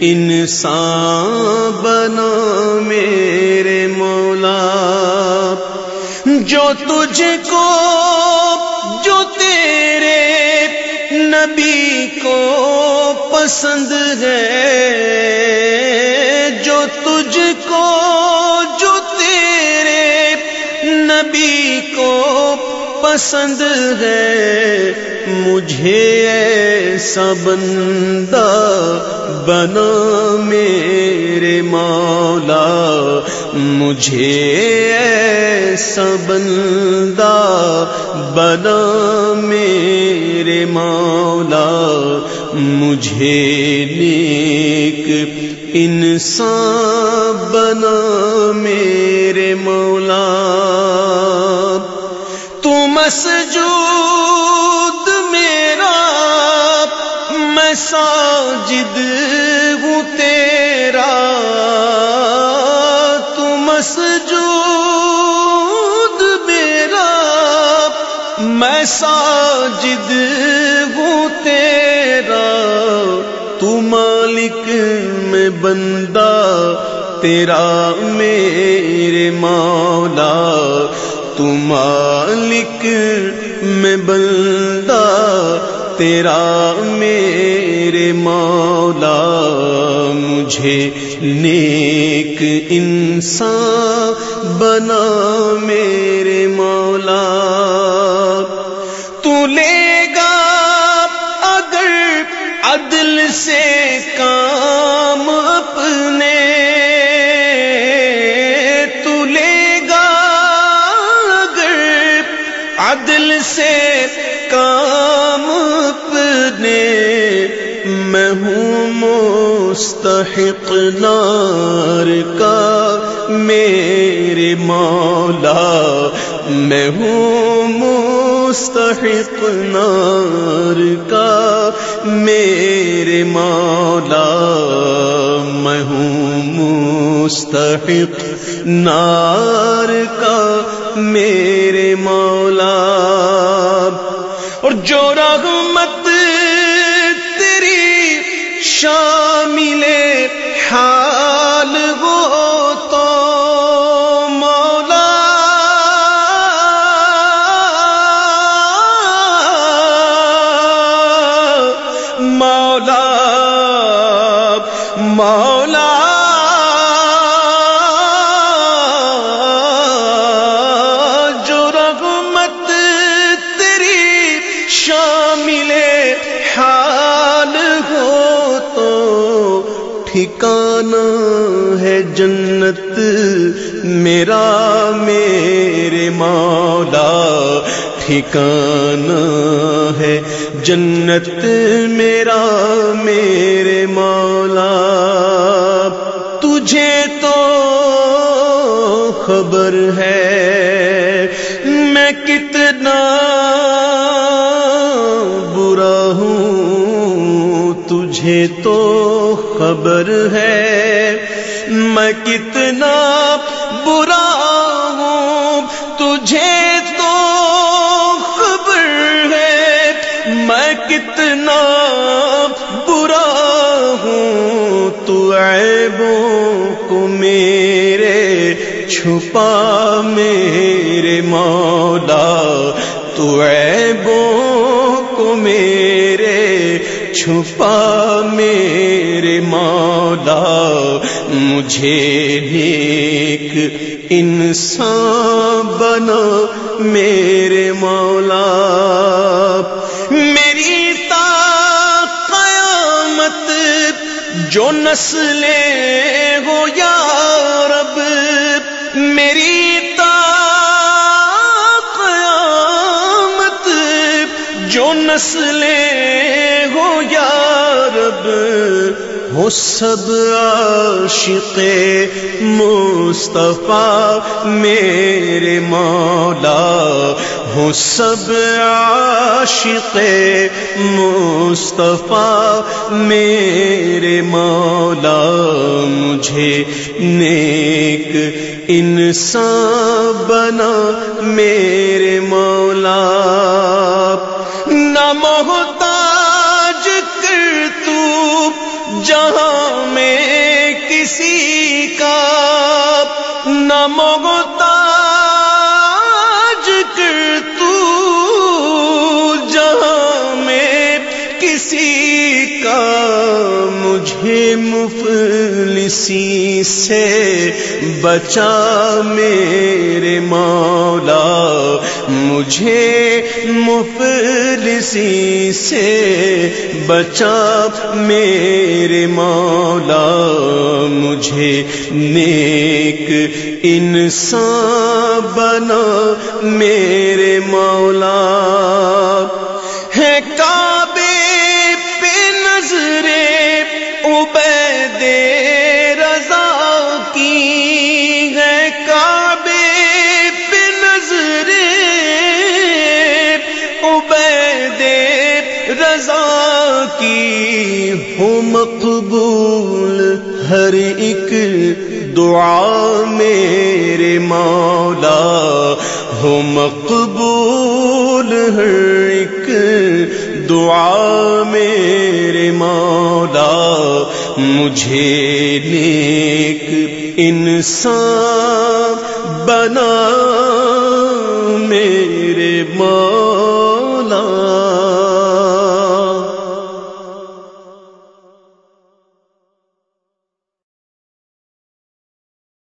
انسان بنا میرے مولا جو تجھ کو، جو تیرے نبی کو پسند ہے، جو تجھ کو، جو تیرے نبی کو پسند ہے مجھے ایسا بندہ بنا میرے مولا مجھے ایسا بندہ بنا میرے مولا مجھے نیک انسان بنا میرے مولا تم سجود میرا، میں ہوں تیرا۔ تم سجود میرا، میں ہوں تیرا۔ تو مالک میں بندہ، تیرا میرے مولا۔ تو مالک میں بندہ، تیرا میرے مولا، مجھے نیک انسان بنا، میرے مولا۔ تو لے گا اگر عدل سے کام اپنے سے کام اپنے میں ہوں مستحق نار کا میرے مولا میں ہوں مستحق نار کا میرے مولا میں ہوں مستحق نار کا میرے مولا اور جو ٹھکانا ہے جنت، میرا، میرے مولا ٹھکانا ہے جنت، میرا، میرے مولا۔ تجھے تو خبر ہے ہوں تجھے تو خبر ہے میں کتنا برا ہوں، تجھے تو خبر ہے میں کتنا برا ہوں، تو عیبوں کو میرے چھپا، میرے مولا، تو عیبوں کو میرے چھپا میرے مولا، مجھے نیک انسان بنا میرے مولا۔ میری تا قیامت جو نسلیں ہو یا رب، میری تا قیامت جو نسلیں ہو سب عاشق مصطفیٰ میرے مولا ہو سب عاشق مصطفیٰ میرے مولا۔ مجھے نیک انسان بنا میرے مولا۔ نہ محتاج مجھے مفلسی سے بچا میرے مولا، مجھے مفلسی سے بچا میرے مولا، مجھے نیک انسان بنا میرے مولا۔ کی ہو مقبول ہر ایک دعا میرے مولا ہو مقبول ہر ایک دعا میرے مولا مجھے نیک انسان بنا میرے مولا